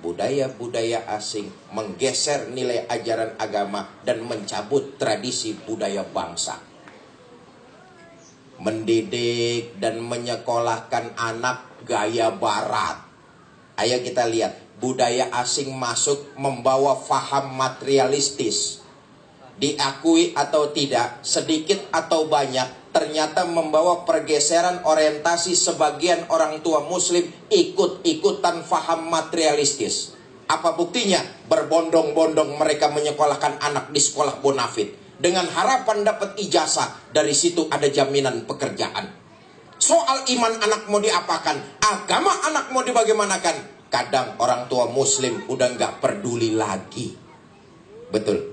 S2: Budaya-budaya asing menggeser nilai ajaran agama Dan mencabut tradisi budaya bangsa mendidik dan menyekolahkan anak gaya barat. Ayo kita lihat, budaya asing masuk membawa faham materialistis. Diakui atau tidak, sedikit atau banyak, ternyata membawa pergeseran orientasi sebagian orang tua muslim ikut-ikutan faham materialistis. Apa buktinya? Berbondong-bondong mereka menyekolahkan anak di sekolah bonafit. Dengan harapan dapat ijazah, dari situ ada jaminan pekerjaan. Soal iman anak mau diapakan? Agama anak mau dibagaimanakan? Kadang orang tua muslim udah nggak peduli lagi. Betul.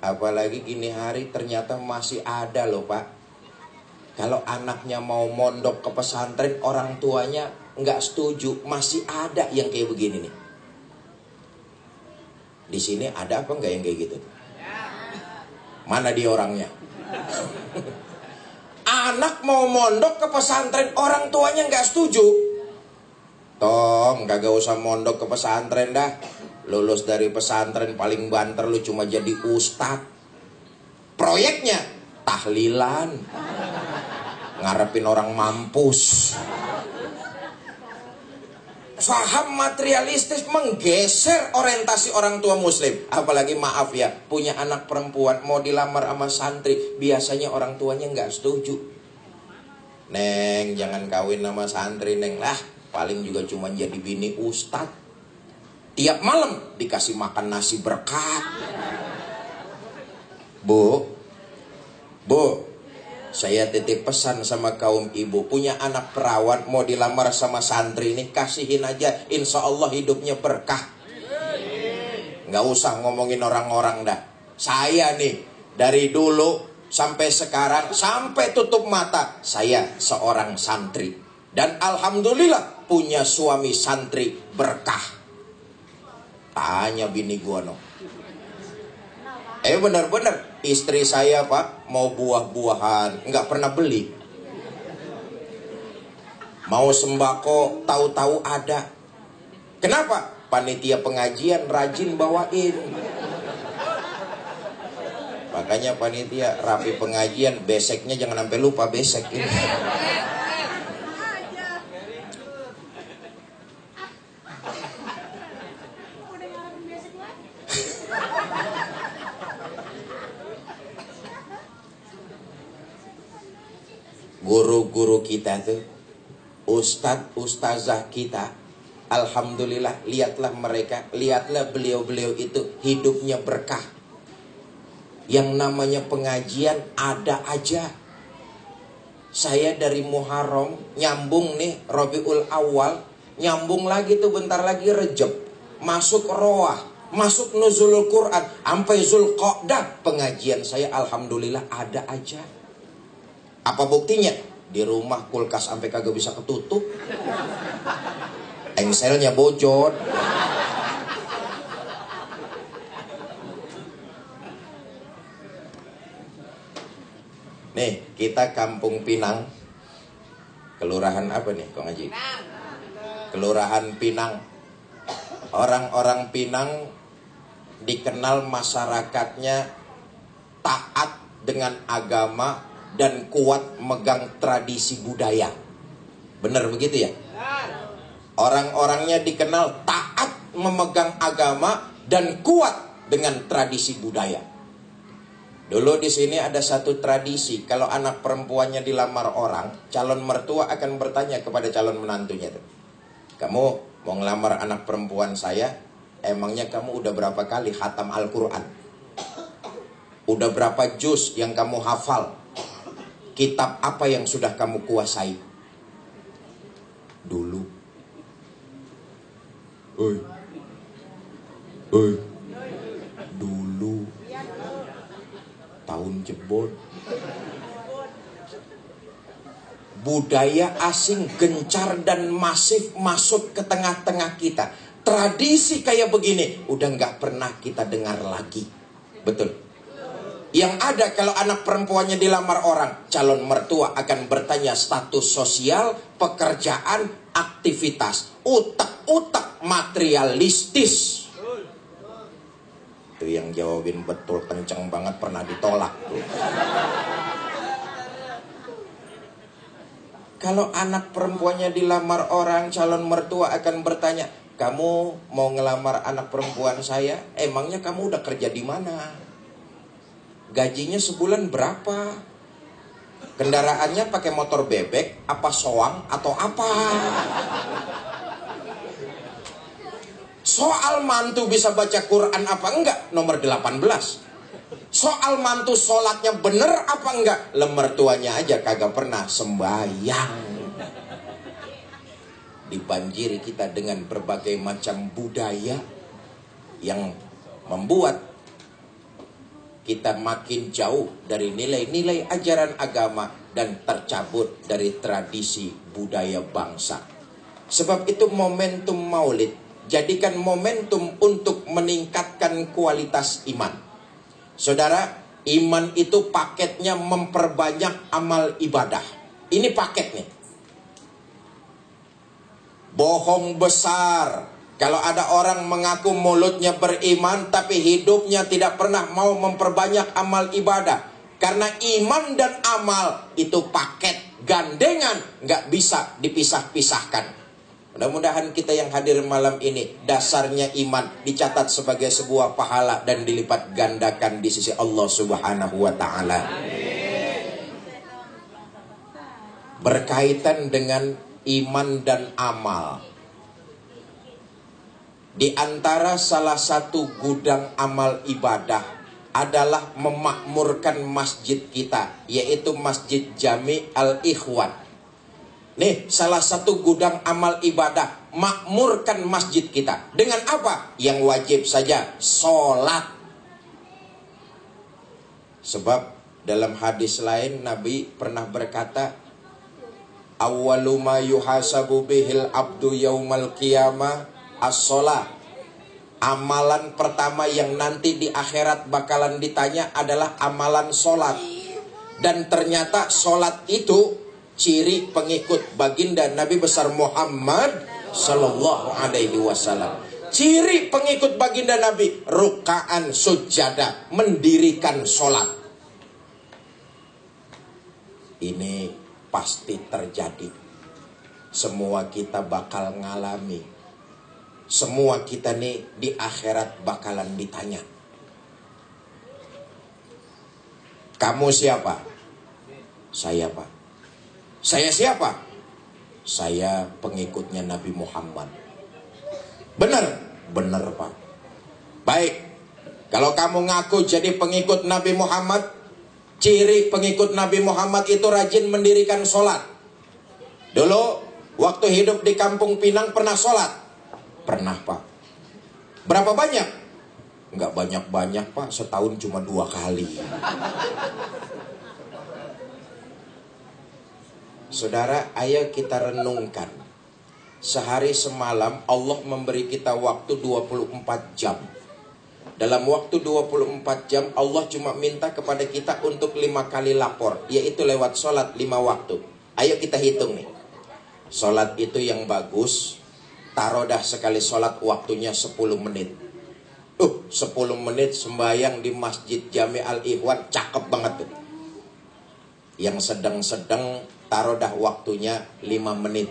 S2: Apalagi gini hari ternyata masih ada loh pak. Kalau anaknya mau mondok ke pesantren, orang tuanya nggak setuju. Masih ada yang kayak begini nih. Di sini ada apa nggak yang kayak gitu? Mana dia orangnya? Anak mau mondok ke pesantren orang tuanya nggak setuju. Tong, gak usah mondok ke pesantren dah. Lulus dari pesantren paling banter lu cuma jadi ustad. Proyeknya tahlilan. Ngarepin orang mampus. Faham materialistis menggeser orientasi orang tua muslim Apalagi maaf ya Punya anak perempuan mau dilamar sama santri Biasanya orang tuanya nggak setuju Neng jangan kawin sama santri neng lah Paling juga cuma jadi bini ustad Tiap malam dikasih makan nasi berkat. Bu Bu saya titip pesan sama kaum ibu. Punya anak perawan Mau dilamar sama santri ini Kasihin aja. Insya Allah hidupnya berkah. Nggak usah ngomongin orang-orang dah. Saya nih Dari dulu sampai sekarang Sampai tutup mata Saya seorang santri. Dan Alhamdulillah Punya suami santri berkah Tanya bini gua no Eh benar-benar istri saya pak mau buah-buahan nggak pernah beli. Mau sembako tahu-tahu ada. Kenapa? Panitia pengajian rajin bawain. Makanya panitia rapi pengajian beseknya jangan sampai lupa besek ini. Kita tuh, ustadz ustazah kita, alhamdulillah lihatlah mereka, lihatlah beliau-beliau itu hidupnya berkah. Yang namanya pengajian ada aja. Saya dari Muharram nyambung nih Robiul Awal, nyambung lagi tuh bentar lagi Rejab, masuk Roah, masuk Nuzulul Quran, sampai Zulqa'dah pengajian saya alhamdulillah ada aja. Apa buktinya? Di rumah kulkas sampai kagak bisa ketutup. Engselnya bocor. Nih, kita Kampung Pinang. Kelurahan apa nih, Kong Haji? Kelurahan Pinang. Orang-orang Pinang dikenal masyarakatnya taat dengan agama dan kuat megang tradisi budaya. Benar begitu ya? Orang-orangnya dikenal taat memegang agama dan kuat dengan tradisi budaya. Dulu di sini ada satu tradisi, kalau anak perempuannya dilamar orang, calon mertua akan bertanya kepada calon menantunya. Kamu mau ngelamar anak perempuan saya, emangnya kamu udah berapa kali hatam Al-Qur'an? Udah berapa juz yang kamu hafal? Kitab apa yang sudah kamu kuasai? Dulu. Oi. Oi. Dulu. Tahun jebot. Budaya asing gencar dan masif masuk ke tengah-tengah kita. Tradisi kayak begini udah nggak pernah kita dengar lagi. Betul. Yang ada kalau anak perempuannya dilamar orang, calon mertua akan bertanya status sosial, pekerjaan, aktivitas, utak-utak materialistis. Itu yang jawabin betul kenceng banget pernah ditolak tuh. Kalau anak perempuannya dilamar orang, calon mertua akan bertanya, kamu mau ngelamar anak perempuan saya? Emangnya kamu udah kerja di mana? Gajinya sebulan berapa? Kendaraannya pakai motor bebek, apa soang atau apa? Soal mantu bisa baca Quran apa enggak? Nomor 18. Soal mantu sholatnya bener apa enggak? Lemar tuanya aja kagak pernah sembahyang. Dibanjiri kita dengan berbagai macam budaya yang membuat kita makin jauh dari nilai-nilai ajaran agama dan tercabut dari tradisi budaya bangsa. Sebab itu momentum maulid jadikan momentum untuk meningkatkan kualitas iman. Saudara, iman itu paketnya memperbanyak amal ibadah. Ini paketnya. Bohong besar, kalau ada orang mengaku mulutnya beriman tapi hidupnya tidak pernah mau memperbanyak amal ibadah. Karena iman dan amal itu paket gandengan nggak bisa dipisah-pisahkan. Mudah-mudahan kita yang hadir malam ini dasarnya iman dicatat sebagai sebuah pahala dan dilipat gandakan di sisi Allah Subhanahu wa taala. Berkaitan dengan iman dan amal. Di antara salah satu gudang amal ibadah adalah memakmurkan masjid kita, yaitu Masjid Jami Al-Ikhwan. Nih, salah satu gudang amal ibadah, makmurkan masjid kita. Dengan apa? Yang wajib saja, sholat. Sebab dalam hadis lain Nabi pernah berkata, Awwalu abdu yaumal qiyamah as-sholat. Amalan pertama yang nanti di akhirat bakalan ditanya adalah amalan sholat. Dan ternyata sholat itu ciri pengikut baginda Nabi besar Muhammad Sallallahu Alaihi Wasallam. Ciri pengikut baginda Nabi rukaan sujada mendirikan sholat. Ini pasti terjadi. Semua kita bakal ngalami semua kita nih di akhirat bakalan ditanya. Kamu siapa? Saya pak. Saya siapa? Saya pengikutnya Nabi Muhammad. Benar? Benar Pak. Baik. Kalau kamu ngaku jadi pengikut Nabi Muhammad, ciri pengikut Nabi Muhammad itu rajin mendirikan sholat. Dulu waktu hidup di kampung Pinang pernah sholat? Pernah Pak. Berapa banyak? Enggak banyak-banyak Pak, setahun cuma dua kali. Saudara, ayo kita renungkan. Sehari semalam Allah memberi kita waktu 24 jam. Dalam waktu 24 jam Allah cuma minta kepada kita untuk lima kali lapor. Yaitu lewat sholat lima waktu. Ayo kita hitung nih. Sholat itu yang bagus. Taruh dah sekali sholat waktunya 10 menit. Uh, 10 menit sembahyang di Masjid Jami Al-Ihwan. Cakep banget tuh. Yang sedang-sedang taruh dah waktunya 5 menit.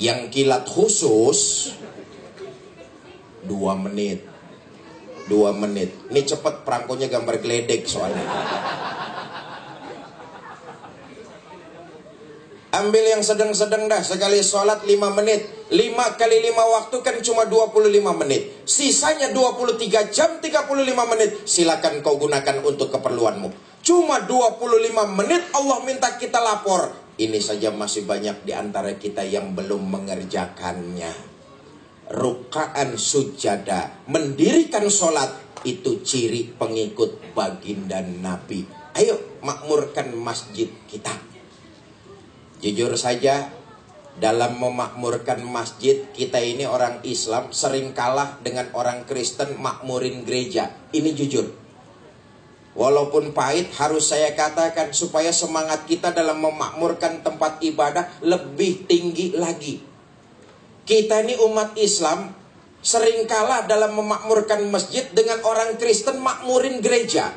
S2: Yang kilat khusus 2 menit. 2 menit. Ini cepet perangkonya gambar geledek soalnya. Ambil yang sedang-sedang dah Sekali sholat 5 menit. 5 kali 5 waktu kan cuma 25 menit. Sisanya 23 jam 35 menit. Silakan kau gunakan untuk keperluanmu. Cuma 25 menit Allah minta kita lapor. Ini saja masih banyak di antara kita yang belum mengerjakannya. Rukaan sujada Mendirikan sholat Itu ciri pengikut baginda Nabi. Ayo makmurkan masjid kita Jujur saja, dalam memakmurkan masjid, kita ini orang Islam sering kalah dengan orang Kristen makmurin gereja. Ini jujur. Walaupun pahit harus saya katakan supaya semangat kita dalam memakmurkan tempat ibadah lebih tinggi lagi. Kita ini umat Islam sering kalah dalam memakmurkan masjid dengan orang Kristen makmurin gereja.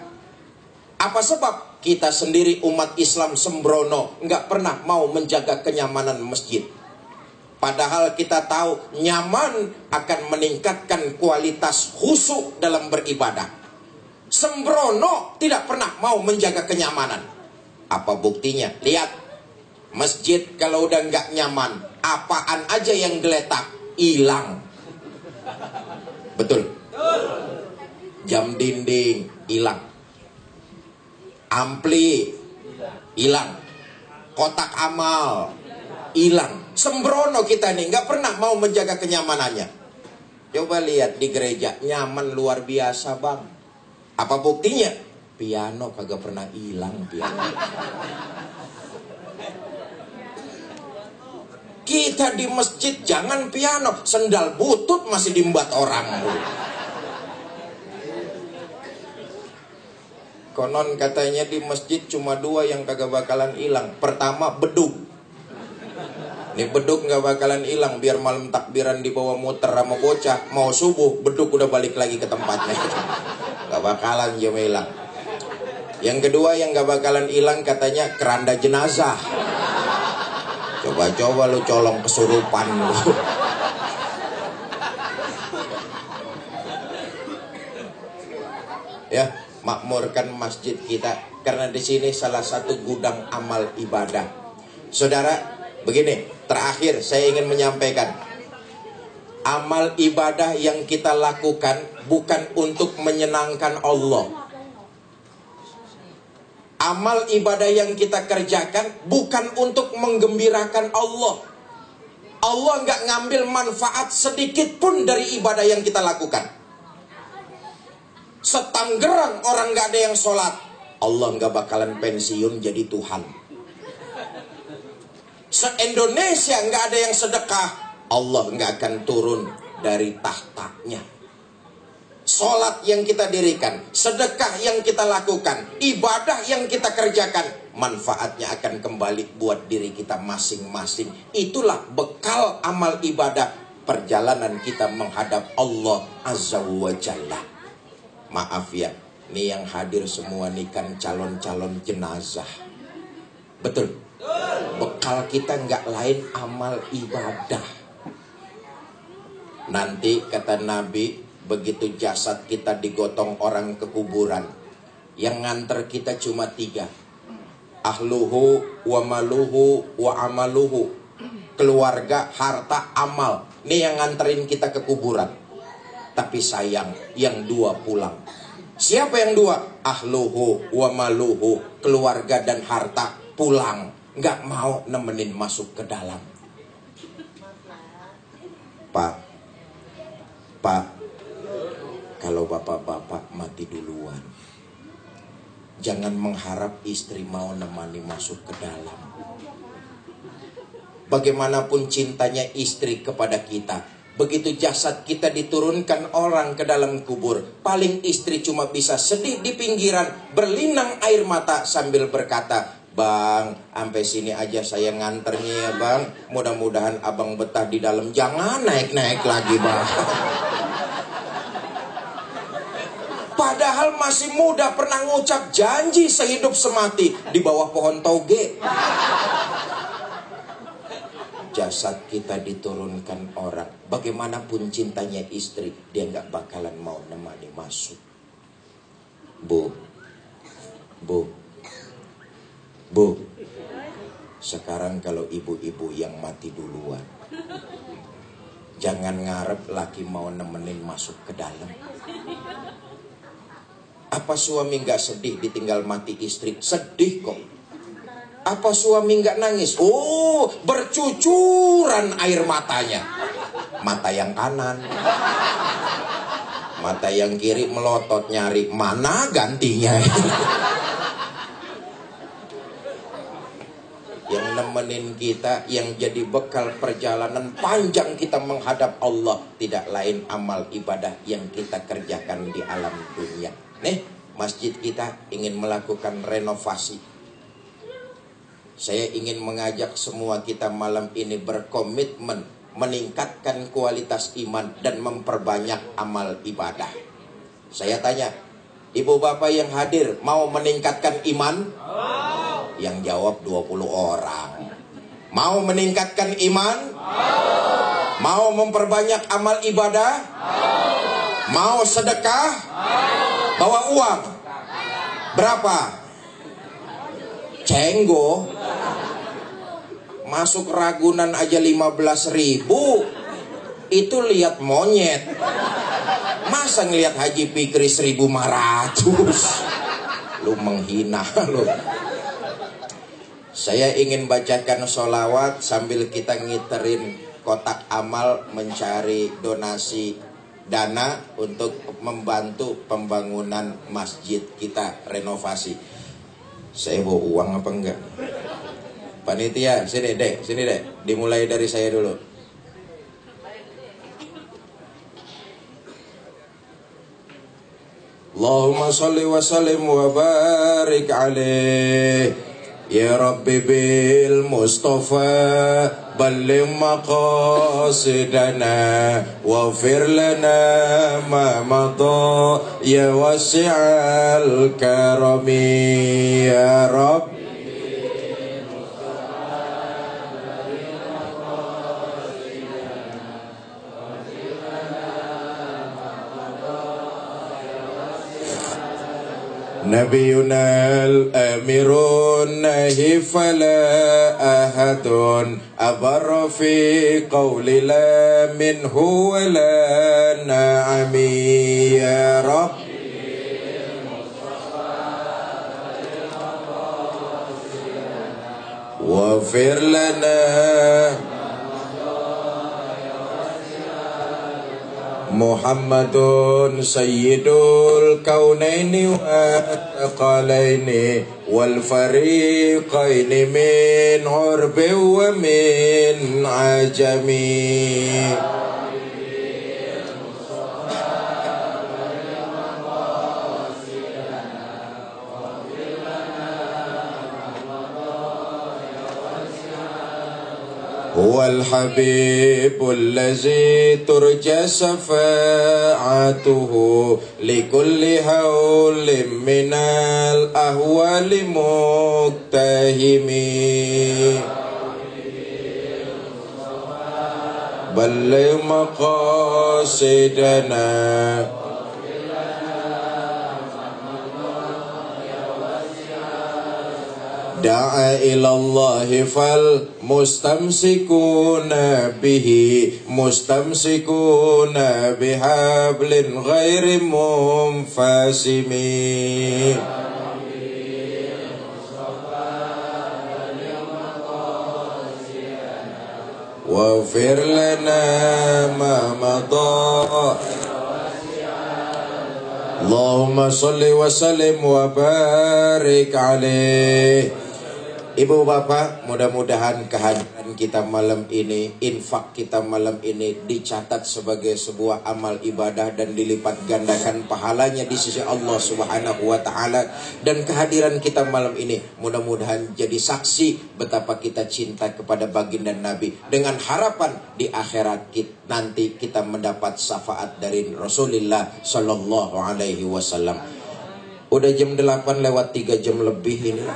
S2: Apa sebab? Kita sendiri umat Islam sembrono nggak pernah mau menjaga kenyamanan masjid. Padahal kita tahu nyaman akan meningkatkan kualitas khusyuk dalam beribadah. Sembrono tidak pernah mau menjaga kenyamanan. Apa buktinya? Lihat, masjid kalau udah nggak nyaman, apaan aja yang geletak hilang. Betul. Jam dinding hilang ampli. Hilang. Kotak amal. Hilang. Sembrono kita nih nggak pernah mau menjaga kenyamanannya. Coba lihat di gereja nyaman luar biasa bang. Apa buktinya? Piano kagak pernah hilang piano. Kita di masjid jangan piano. Sendal butut masih dimbat orang Konon katanya di masjid cuma dua yang kagak bakalan hilang. Pertama beduk. Ini beduk nggak bakalan hilang biar malam takbiran di bawah muter sama bocah. Mau subuh beduk udah balik lagi ke tempatnya. Gak bakalan dia hilang. Yang kedua yang gak bakalan hilang katanya keranda jenazah. Coba-coba lu colong kesurupan lu. ya, makmurkan masjid kita karena di sini salah satu gudang amal ibadah. Saudara, begini, terakhir saya ingin menyampaikan amal ibadah yang kita lakukan bukan untuk menyenangkan Allah. Amal ibadah yang kita kerjakan bukan untuk menggembirakan Allah. Allah nggak ngambil manfaat sedikit pun dari ibadah yang kita lakukan. Setanggerang orang gak ada yang sholat. Allah gak bakalan pensiun jadi Tuhan. Se-Indonesia gak ada yang sedekah. Allah gak akan turun dari tahtanya. Sholat yang kita dirikan, sedekah yang kita lakukan, ibadah yang kita kerjakan, manfaatnya akan kembali buat diri kita masing-masing. Itulah bekal amal ibadah perjalanan kita menghadap Allah Azza wa Jalla. Maaf ya, ini yang hadir semua nih kan calon-calon jenazah. Betul. Bekal kita nggak lain amal ibadah. Nanti kata Nabi, begitu jasad kita digotong orang ke kuburan, yang nganter kita cuma tiga. ahluhu wa maluhu wa amaluhu keluarga harta amal ini yang nganterin kita ke kuburan tapi sayang yang dua pulang. Siapa yang dua? Ahluhu wa maluhu keluarga dan harta pulang. Nggak mau nemenin masuk ke dalam. Pak pak kalau bapak-bapak mati duluan Jangan mengharap istri mau nemani masuk ke dalam. Bagaimanapun cintanya istri kepada kita, begitu jasad kita diturunkan orang ke dalam kubur, paling istri cuma bisa sedih di pinggiran, berlinang air mata sambil berkata, Bang, sampai sini aja saya nganternya ya bang. Mudah-mudahan abang betah di dalam. Jangan naik-naik lagi bang. Padahal masih muda pernah ngucap janji sehidup semati di bawah pohon toge. Jasad kita diturunkan orang. Bagaimanapun cintanya istri, dia nggak bakalan mau nemani masuk. Bu, bu, bu. Sekarang kalau ibu-ibu yang mati duluan, jangan ngarep laki mau nemenin masuk ke dalam. Apa suami nggak sedih ditinggal mati istri? Sedih kok. Apa suami nggak nangis? Oh, bercucuran air matanya. Mata yang kanan. Mata yang kiri melotot nyari mana gantinya. yang nemenin kita, yang jadi bekal perjalanan panjang kita menghadap Allah, tidak lain amal ibadah yang kita kerjakan di alam dunia. Nih, masjid kita ingin melakukan renovasi. Saya ingin mengajak semua kita malam ini berkomitmen meningkatkan kualitas iman dan memperbanyak amal ibadah. Saya tanya, ibu bapak yang hadir mau meningkatkan iman? Yang jawab 20 orang. Mau meningkatkan iman? Mau memperbanyak amal ibadah? Mau sedekah? Bawa uang. Berapa? Cenggo. Masuk Ragunan aja 15 ribu. Itu lihat monyet. Masa ngelihat Haji Fikri 1500? Lu menghina lu. Saya ingin bacakan sholawat sambil kita ngiterin kotak amal mencari donasi dana untuk membantu pembangunan masjid kita renovasi. Saya bawa uang apa enggak? Panitia, sini dek, sini dek. Dimulai dari saya dulu. Allahumma salli wa sallim wa barik alaih. Ya Rabbi bil Mustafa بلغ مقاصدنا واغفر لنا ما مضى. يا واسع الكرم يا رب. نبينا الأمير النهي فلا أحد أبر في قول لا منه ولا نعم. يا رب. واغفر لنا محمد سيد الكونين والثقلين والفريقين من عرب ومن عجم هو الحبيب الذي ترجى شفاعته لكل هول من الأهوال مقتهم بل مقاصدنا دعا إلى الله فالمستمسكون به مستمسكون بحبل غير منفسم. واغفر لنا ما مضى. اللهم صل وسلم وبارك عليه. Ibu bapak mudah-mudahan kehadiran kita malam ini Infak kita malam ini dicatat sebagai sebuah amal ibadah Dan dilipat gandakan pahalanya di sisi Allah subhanahu wa ta'ala. Dan kehadiran kita malam ini mudah-mudahan jadi saksi Betapa kita cinta kepada baginda Nabi Dengan harapan di akhirat kita, nanti kita mendapat syafaat dari Rasulullah Sallallahu alaihi wasallam. Udah jam 8 lewat 3 jam lebih ini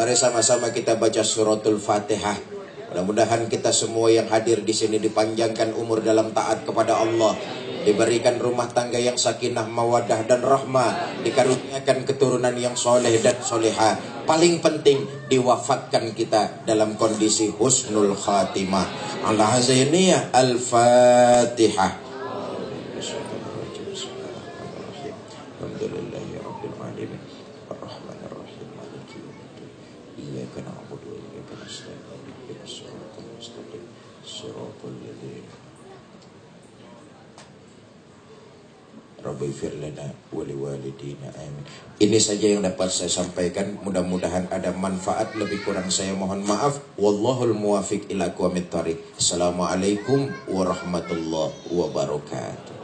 S2: Mari sama-sama kita baca suratul Fatihah. Mudah-mudahan kita semua yang hadir di sini dipanjangkan umur dalam taat kepada Allah. Diberikan rumah tangga yang sakinah, mawadah dan rahmah. Dikaruniakan keturunan yang soleh dan soleha. Paling penting diwafatkan kita dalam kondisi husnul khatimah. Azza Al-Fatihah. Rabbi firlana wali walidina amin. Ini saja yang dapat saya sampaikan. Mudah-mudahan ada manfaat. Lebih kurang saya mohon maaf. Wallahul muwafiq ila aqwamit Assalamualaikum warahmatullahi wabarakatuh.